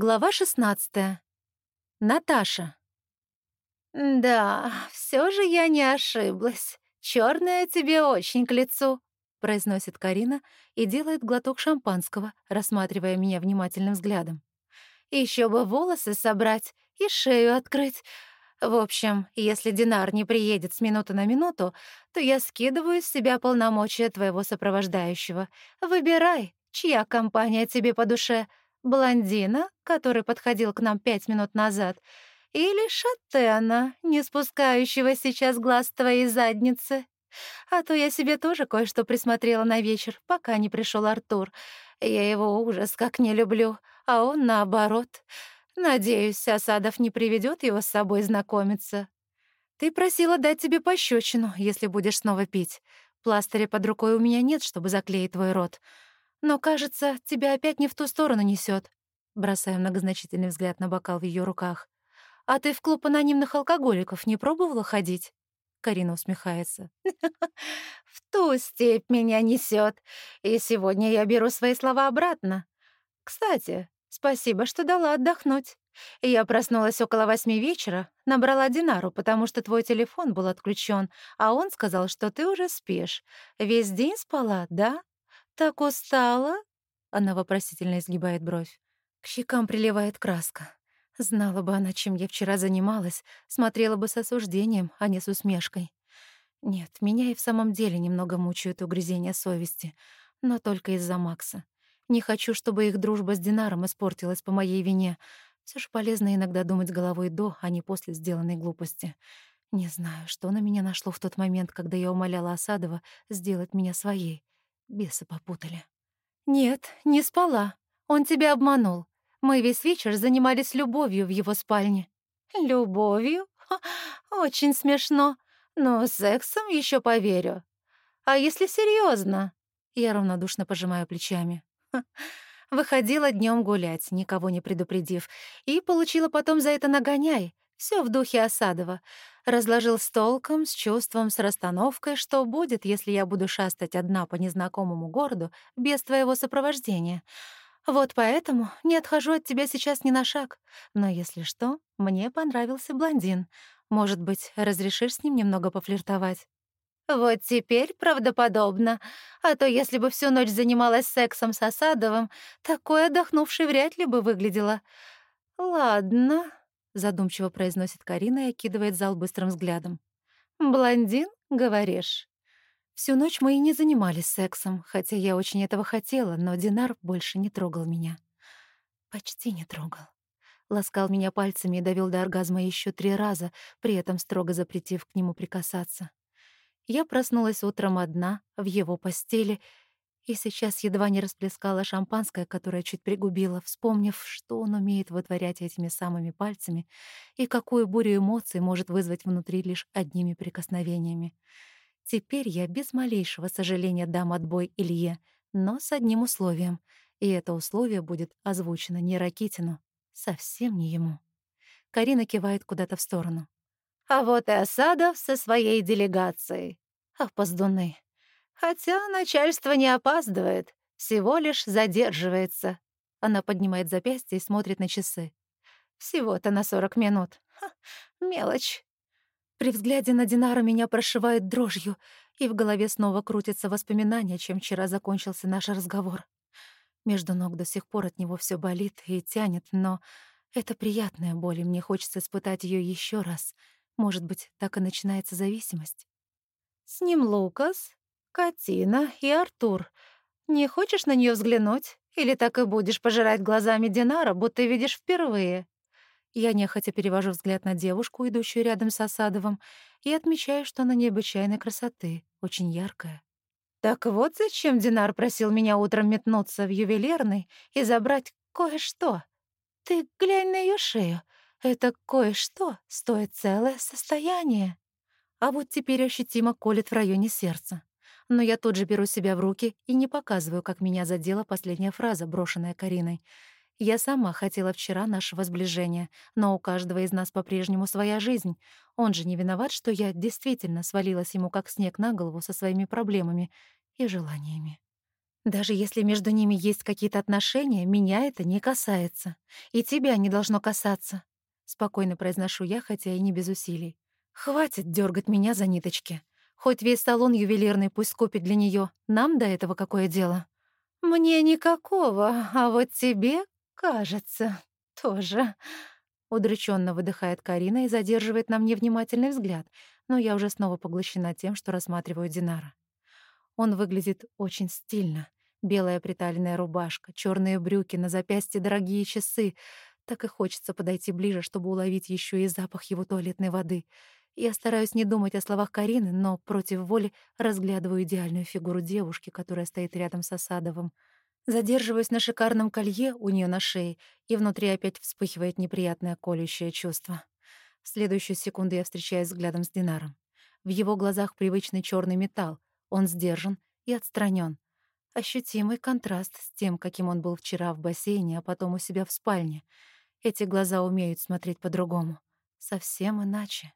Глава 16. Наташа. «Да, все же я не ошиблась. Черное тебе очень к лицу», — произносит Карина и делает глоток шампанского, рассматривая меня внимательным взглядом. Еще бы волосы собрать и шею открыть. В общем, если Динар не приедет с минуты на минуту, то я скидываю с себя полномочия твоего сопровождающего. Выбирай, чья компания тебе по душе — Блондина, который подходил к нам пять минут назад, или шатена, не спускающего сейчас глаз твоей задницы. А то я себе тоже кое-что присмотрела на вечер, пока не пришел Артур. Я его ужас как не люблю, а он наоборот. Надеюсь, Осадов не приведет его с собой знакомиться. Ты просила дать тебе пощечину, если будешь снова пить. Пластыря под рукой у меня нет, чтобы заклеить твой рот. Но, кажется, тебя опять не в ту сторону несет. Бросаю многозначительный взгляд на бокал в ее руках. А ты в клуб анонимных алкоголиков не пробовала ходить? Карина усмехается. В ту степь меня несет. И сегодня я беру свои слова обратно. Кстати, спасибо, что дала отдохнуть. Я проснулась около восьми вечера, набрала Динару, потому что твой телефон был отключен, а он сказал, что ты уже спишь. Весь день спала, да? «Так устала?» — она вопросительно изгибает бровь. К щекам приливает краска. Знала бы она, чем я вчера занималась, смотрела бы с осуждением, а не с усмешкой. Нет, меня и в самом деле немного мучают угрызения совести, но только из-за Макса. Не хочу, чтобы их дружба с Динаром испортилась по моей вине. Все же полезно иногда думать головой до, а не после сделанной глупости. Не знаю, что на меня нашло в тот момент, когда я умоляла Осадова сделать меня своей. Бесы попутали. «Нет, не спала. Он тебя обманул. Мы весь вечер занимались любовью в его спальне». «Любовью? Ха, очень смешно. Но сексом еще поверю. А если серьезно? Я равнодушно пожимаю плечами. Ха. Выходила днем гулять, никого не предупредив, и получила потом за это нагоняй. Все в духе Осадова. Разложил с толком, с чувством, с расстановкой, что будет, если я буду шастать одна по незнакомому городу без твоего сопровождения. Вот поэтому не отхожу от тебя сейчас ни на шаг. Но если что, мне понравился блондин. Может быть, разрешишь с ним немного пофлиртовать? Вот теперь правдоподобно. А то если бы всю ночь занималась сексом с Осадовым, такой отдохнувшей вряд ли бы выглядела. Ладно, задумчиво произносит Карина и окидывает зал быстрым взглядом. Блондин, говоришь? Всю ночь мы и не занимались сексом, хотя я очень этого хотела, но Динар больше не трогал меня. Почти не трогал. Ласкал меня пальцами и довел до оргазма еще три раза, при этом строго запретив к нему прикасаться. Я проснулась утром одна, в его постели, и сейчас едва не расплескала шампанское, которое чуть пригубила, вспомнив, что он умеет вытворять этими самыми пальцами и какую бурю эмоций может вызвать внутри лишь одними прикосновениями. Теперь я без малейшего сожаления дам отбой Илье, но с одним условием, и это условие будет озвучено не Ракитину, совсем не ему. Карина кивает куда-то в сторону. «А вот и Осадов со своей делегацией. Опоздуны. Хотя начальство не опаздывает, всего лишь задерживается. Она поднимает запястье и смотрит на часы. Всего-то на сорок минут. Ха, мелочь. При взгляде на Динара меня прошивает дрожью, и в голове снова крутятся воспоминания, чем вчера закончился наш разговор. Между ног до сих пор от него все болит и тянет, но это приятная боль, и мне хочется испытать ее еще раз. Может быть, так и начинается зависимость. «С ним Лукас, Катина и Артур. Не хочешь на нее взглянуть? Или так и будешь пожирать глазами Динара, будто видишь впервые?» Я нехотя перевожу взгляд на девушку, идущую рядом с Осадовым, и отмечаю, что она необычайной красоты, очень яркая. «Так вот зачем Динар просил меня утром метнуться в ювелирный и забрать кое-что. Ты глянь на ее шею. Это кое-что стоит целое состояние. А вот теперь ощутимо колет в районе сердца но я тут же беру себя в руки и не показываю, как меня задела последняя фраза, брошенная Кариной. Я сама хотела вчера нашего сближения, но у каждого из нас по-прежнему своя жизнь. Он же не виноват, что я действительно свалилась ему как снег на голову со своими проблемами и желаниями. Даже если между ними есть какие-то отношения, меня это не касается. И тебя не должно касаться. Спокойно произношу я, хотя и не без усилий. Хватит дергать меня за ниточки. Хоть весь салон ювелирный пусть купит для нее. Нам до этого какое дело? Мне никакого, а вот тебе, кажется, тоже. Удрученно выдыхает Карина и задерживает на мне внимательный взгляд, но я уже снова поглощена тем, что рассматриваю Динара. Он выглядит очень стильно. Белая приталенная рубашка, черные брюки, на запястье дорогие часы. Так и хочется подойти ближе, чтобы уловить еще и запах его туалетной воды. Я стараюсь не думать о словах Карины, но против воли разглядываю идеальную фигуру девушки, которая стоит рядом с Осадовым. Задерживаюсь на шикарном колье у нее на шее, и внутри опять вспыхивает неприятное колющее чувство. В следующую секунду я встречаюсь взглядом с Динаром. В его глазах привычный черный металл. Он сдержан и отстранен. Ощутимый контраст с тем, каким он был вчера в бассейне, а потом у себя в спальне. Эти глаза умеют смотреть по-другому. Совсем иначе.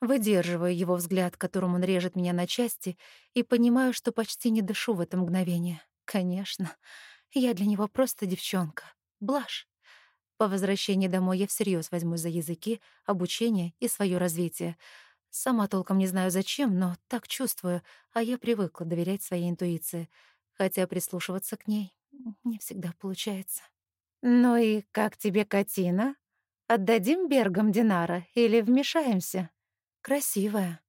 Выдерживаю его взгляд, которым он режет меня на части, и понимаю, что почти не дышу в это мгновение. Конечно, я для него просто девчонка. Блажь. По возвращении домой я всерьез возьму за языки, обучение и свое развитие. Сама толком не знаю зачем, но так чувствую, а я привыкла доверять своей интуиции, хотя прислушиваться к ней не всегда получается. «Ну и как тебе Катина? Отдадим Бергам Динара или вмешаемся?» Красивая.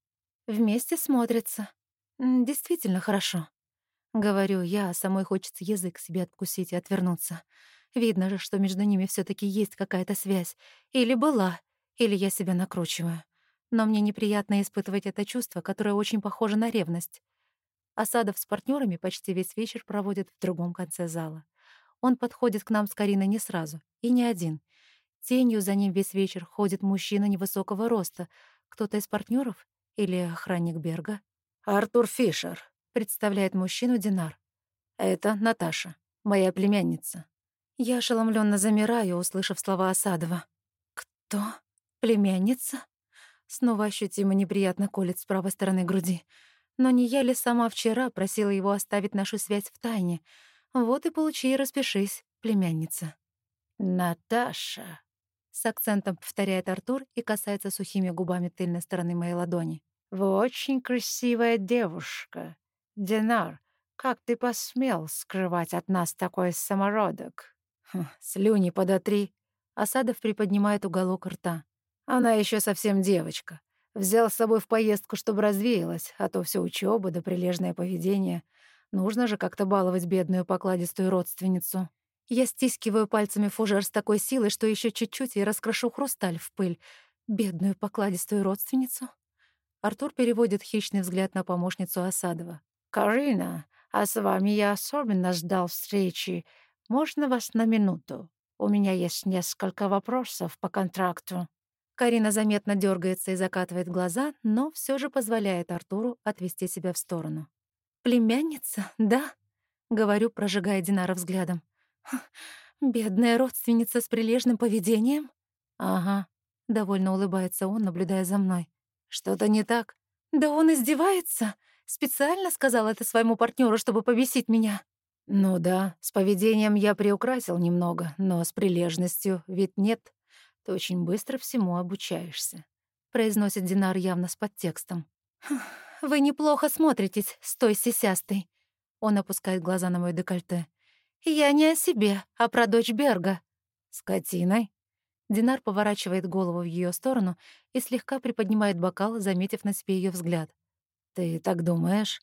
Вместе смотрится. Действительно хорошо. Говорю я, а самой хочется язык себе откусить и отвернуться. Видно же, что между ними все таки есть какая-то связь. Или была, или я себя накручиваю. Но мне неприятно испытывать это чувство, которое очень похоже на ревность. Асадов с партнерами почти весь вечер проводит в другом конце зала. Он подходит к нам с Кариной не сразу, и не один. Тенью за ним весь вечер ходит мужчина невысокого роста, кто-то из партнеров или охранник Берга? Артур Фишер, представляет мужчину Динар. Это Наташа, моя племянница. Я ошеломленно замираю, услышав слова Осадова. Кто? Племянница? Снова ощутимо неприятно колет с правой стороны груди. Но не я ли сама вчера просила его оставить нашу связь в тайне? Вот и получи и распишись, племянница. Наташа, с акцентом повторяет Артур и касается сухими губами тыльной стороны моей ладони. «Вы очень красивая девушка. Динар, как ты посмел скрывать от нас такой самородок?» хм, «Слюни подотри». Асадов приподнимает уголок рта. «Она еще совсем девочка. Взял с собой в поездку, чтобы развеялась, а то все учеба да прилежное поведение. Нужно же как-то баловать бедную покладистую родственницу». Я стискиваю пальцами фужер с такой силой, что еще чуть-чуть и раскрошу хрусталь в пыль. Бедную покладистую родственницу. Артур переводит хищный взгляд на помощницу Осадова. «Карина, а с вами я особенно ждал встречи. Можно вас на минуту? У меня есть несколько вопросов по контракту». Карина заметно дергается и закатывает глаза, но все же позволяет Артуру отвести себя в сторону. «Племянница, да?» — говорю, прожигая Динара взглядом. Бедная родственница с прилежным поведением? Ага, довольно улыбается он, наблюдая за мной. Что-то не так? Да он издевается. Специально сказал это своему партнеру, чтобы повесить меня. Ну да, с поведением я приукрасил немного, но с прилежностью ведь нет. Ты очень быстро всему обучаешься, произносит Динар явно с подтекстом. Вы неплохо смотритесь с той сисястой. Он опускает глаза на мой декольте. «Я не о себе, а про дочь Берга». «Скотиной?» Динар поворачивает голову в ее сторону и слегка приподнимает бокал, заметив на себе ее взгляд. «Ты так думаешь?»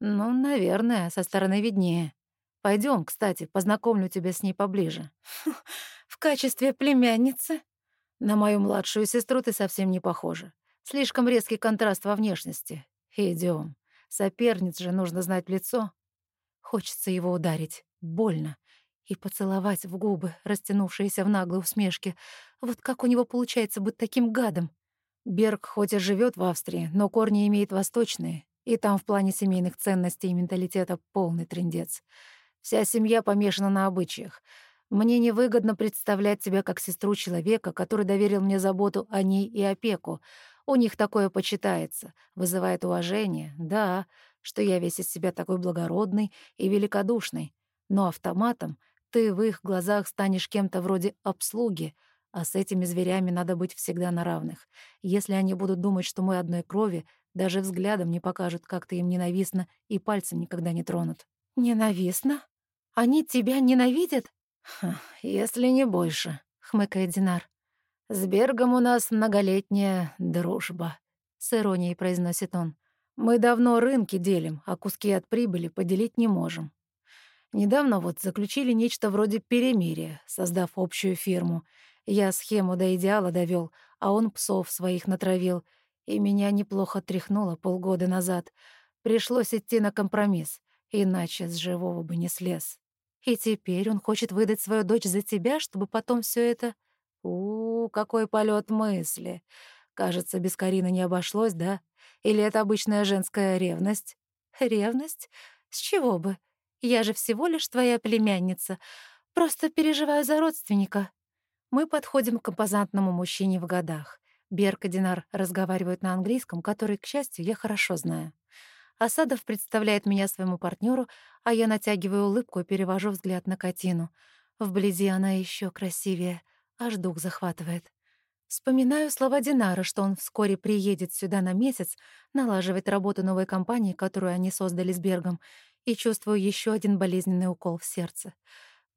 «Ну, наверное, со стороны виднее. Пойдем, кстати, познакомлю тебя с ней поближе». «В качестве племянницы?» «На мою младшую сестру ты совсем не похожа. Слишком резкий контраст во внешности. Идем. Соперниц же нужно знать в лицо». Хочется его ударить больно, и поцеловать в губы, растянувшиеся в наглой усмешке. Вот как у него получается быть таким гадом? Берг хоть и живет в Австрии, но корни имеет восточные, и там в плане семейных ценностей и менталитета полный трындец. Вся семья помешана на обычаях. Мне невыгодно представлять тебя как сестру человека, который доверил мне заботу о ней и опеку. У них такое почитается, вызывает уважение, да, что я весь из себя такой благородный и великодушный, но автоматом ты в их глазах станешь кем-то вроде обслуги, а с этими зверями надо быть всегда на равных. Если они будут думать, что мы одной крови, даже взглядом не покажут, как ты им ненавистна, и пальцем никогда не тронут. «Ненавистно? Они тебя ненавидят?» Ха, «Если не больше», — хмыкает Динар. «С Бергом у нас многолетняя дружба», — с иронией произносит он. «Мы давно рынки делим, а куски от прибыли поделить не можем. Недавно вот заключили нечто вроде перемирия, создав общую фирму. Я схему до идеала довел, а он псов своих натравил, и меня неплохо тряхнуло полгода назад. Пришлось идти на компромисс, иначе с живого бы не слез. И теперь он хочет выдать свою дочь за тебя, чтобы потом все это... У, какой полет мысли. Кажется, без Карины не обошлось, да? Или это обычная женская ревность? Ревность? С чего бы? Я же всего лишь твоя племянница. Просто переживаю за родственника. Мы подходим к композантному мужчине в годах. Берк и Динар разговаривают на английском, который, к счастью, я хорошо знаю. Асадов представляет меня своему партнеру, а я натягиваю улыбку и перевожу взгляд на Катину. Вблизи она еще красивее, аж дух захватывает. Вспоминаю слова Динара, что он вскоре приедет сюда на месяц, налаживать работу новой компании, которую они создали с Бергом, и чувствую еще один болезненный укол в сердце.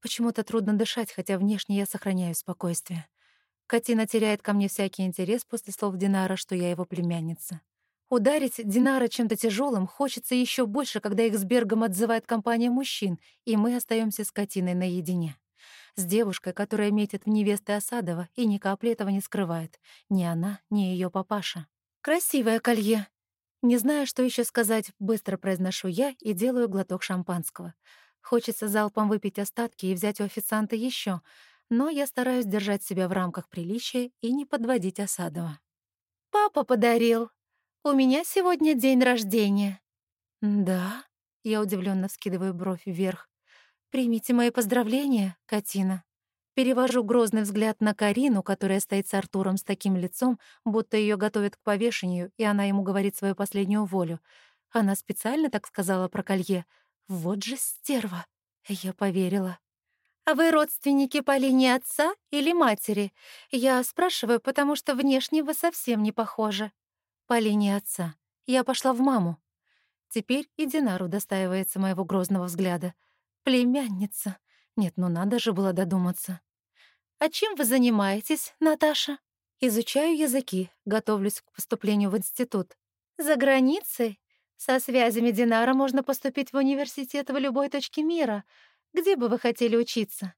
Почему-то трудно дышать, хотя внешне я сохраняю спокойствие. Катина теряет ко мне всякий интерес после слов Динара, что я его племянница. Ударить Динара чем-то тяжелым хочется еще больше, когда их с Бергом отзывает компания мужчин, и мы остаемся с Катиной наедине. С девушкой, которая метит в невесты Осадова и ни капли этого не скрывает. Ни она, ни ее папаша. «Красивое колье», не зная, что еще сказать, быстро произношу я и делаю глоток шампанского. Хочется залпом выпить остатки и взять у официанта еще, но я стараюсь держать себя в рамках приличия и не подводить Осадова. «Папа подарил. У меня сегодня день рождения». «Да?» — я удивленно вскидываю бровь вверх. «Примите мои поздравления, Катина». Перевожу грозный взгляд на Карину, которая стоит с Артуром с таким лицом, будто ее готовят к повешению, и она ему говорит свою последнюю волю. Она специально так сказала про колье. Вот же стерва. Я поверила. «А вы родственники по линии отца или матери?» Я спрашиваю, потому что внешне вы совсем не похожи. По линии отца. Я пошла в маму. Теперь и Динару достаивается моего грозного взгляда. Племянница. Нет, ну надо же было додуматься. «А чем вы занимаетесь, Наташа?» «Изучаю языки, готовлюсь к поступлению в институт». «За границей? Со связями Динара можно поступить в университет в любой точке мира. Где бы вы хотели учиться?»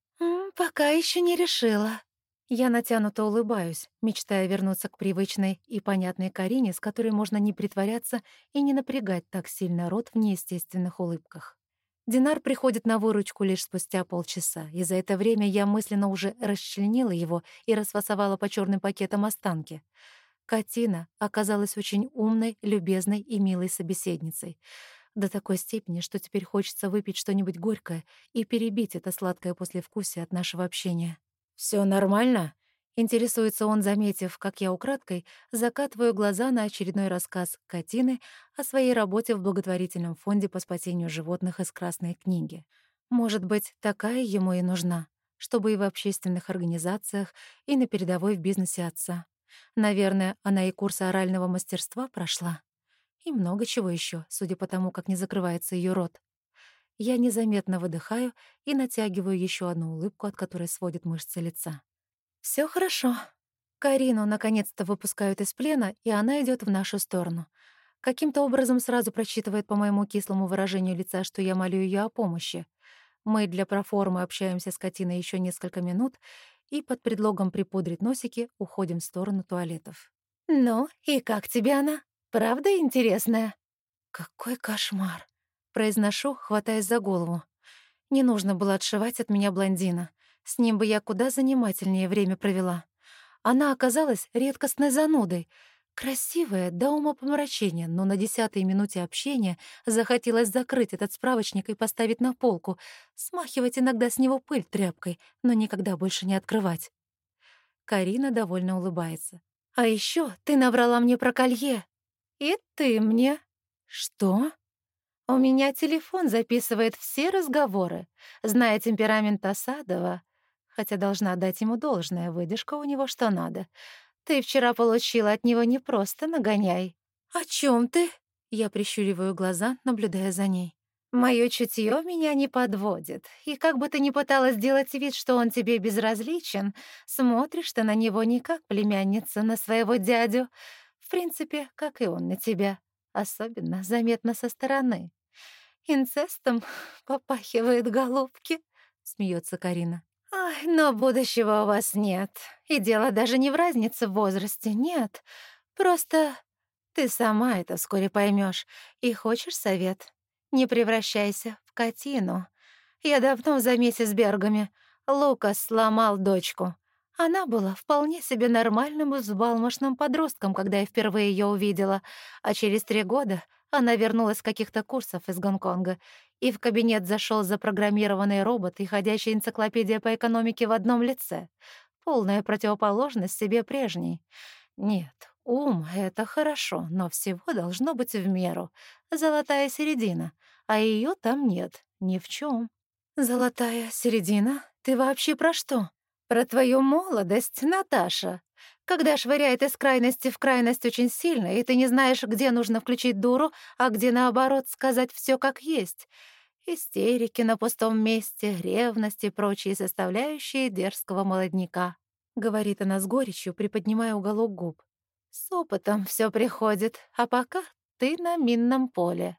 «Пока еще не решила». Я натянуто улыбаюсь, мечтая вернуться к привычной и понятной Карине, с которой можно не притворяться и не напрягать так сильно рот в неестественных улыбках. Динар приходит на выручку лишь спустя полчаса, и за это время я мысленно уже расчленила его и расфасовала по черным пакетам останки. Катина оказалась очень умной, любезной и милой собеседницей. До такой степени, что теперь хочется выпить что-нибудь горькое и перебить это сладкое послевкусие от нашего общения. Все нормально?» Интересуется он, заметив, как я украдкой закатываю глаза на очередной рассказ Катины о своей работе в благотворительном фонде по спасению животных из Красной книги. Может быть, такая ему и нужна, чтобы и в общественных организациях, и на передовой в бизнесе отца. Наверное, она и курсы орального мастерства прошла. И много чего еще, судя по тому, как не закрывается ее рот. Я незаметно выдыхаю и натягиваю еще одну улыбку, от которой сводит мышцы лица. Все хорошо. Карину наконец-то выпускают из плена, и она идет в нашу сторону. Каким-то образом сразу прочитывает по моему кислому выражению лица, что я молю ее о помощи. Мы для проформы общаемся с Катиной еще несколько минут и под предлогом припудрить носики уходим в сторону туалетов. «Ну, и как тебе она? Правда интересная?» «Какой кошмар!» — произношу, хватаясь за голову. Не нужно было отшивать от меня блондина. С ним бы я куда занимательнее время провела. Она оказалась редкостной занудой. Красивая до умопомрачения, но на десятой минуте общения захотелось закрыть этот справочник и поставить на полку, смахивать иногда с него пыль тряпкой, но никогда больше не открывать. Карина довольно улыбается. «А еще ты наврала мне про колье. И ты мне». «Что?» У меня телефон записывает все разговоры. Зная темперамент Осадова, хотя должна дать ему должное, выдержка у него что надо. Ты вчера получила от него не просто нагоняй. «О чем ты?» Я прищуриваю глаза, наблюдая за ней. Моё чутье меня не подводит, и как бы ты ни пыталась сделать вид, что он тебе безразличен, смотришь ты на него не как племянница на своего дядю, в принципе, как и он на тебя, особенно заметно со стороны. Инцестом попахивает голубки, смеется Карина. Ай, но будущего у вас нет. И дело даже не в разнице в возрасте, нет. Просто ты сама это вскоре поймешь. И хочешь совет? Не превращайся в котину. Я давно в замесе с Бергами. Лукас сломал дочку. Она была вполне себе нормальным и взбалмошным подростком, когда я впервые ее увидела, а через три года она вернулась с каких-то курсов из Гонконга, и в кабинет зашел запрограммированный робот и ходящая энциклопедия по экономике в одном лице. Полная противоположность себе прежней. Нет, ум — это хорошо, но всего должно быть в меру. Золотая середина, а ее там нет, ни в чем. Золотая середина? Ты вообще про что? Про твою молодость, Наташа. Когда швыряет из крайности в крайность очень сильно, и ты не знаешь, где нужно включить дуру, а где, наоборот, сказать все как есть. Истерики на пустом месте, ревность и прочие составляющие дерзкого молодняка. Говорит она с горечью, приподнимая уголок губ. С опытом все приходит, а пока ты на минном поле.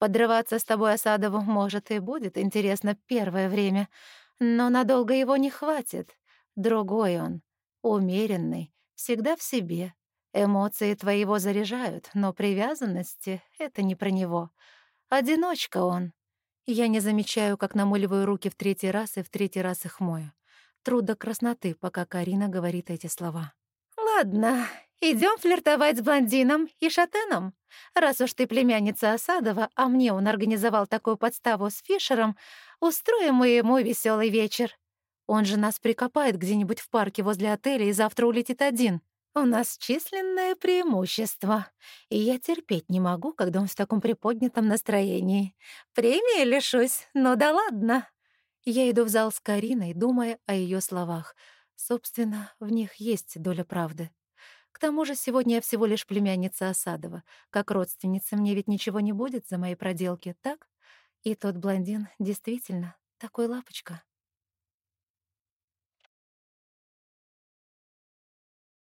Подрываться с тобой Осадову, может, и будет интересно первое время, но надолго его не хватит. Другой он, умеренный, всегда в себе. Эмоции твоего заряжают, но привязанности — это не про него. Одиночка он. Я не замечаю, как намыливаю руки в третий раз и в третий раз их мою. Труд красноты, пока Карина говорит эти слова. «Ладно, идем флиртовать с блондином и шатеном. Раз уж ты племянница Осадова, а мне он организовал такую подставу с Фишером, устроим мы ему веселый вечер. Он же нас прикопает где-нибудь в парке возле отеля и завтра улетит один. У нас численное преимущество, и я терпеть не могу, когда он в таком приподнятом настроении. Премии лишусь, ну да ладно. Я иду в зал с Кариной, думая о ее словах. Собственно, в них есть доля правды. К тому же сегодня я всего лишь племянница Осадова. Как родственница мне ведь ничего не будет за мои проделки, так? И тот блондин действительно такой лапочка.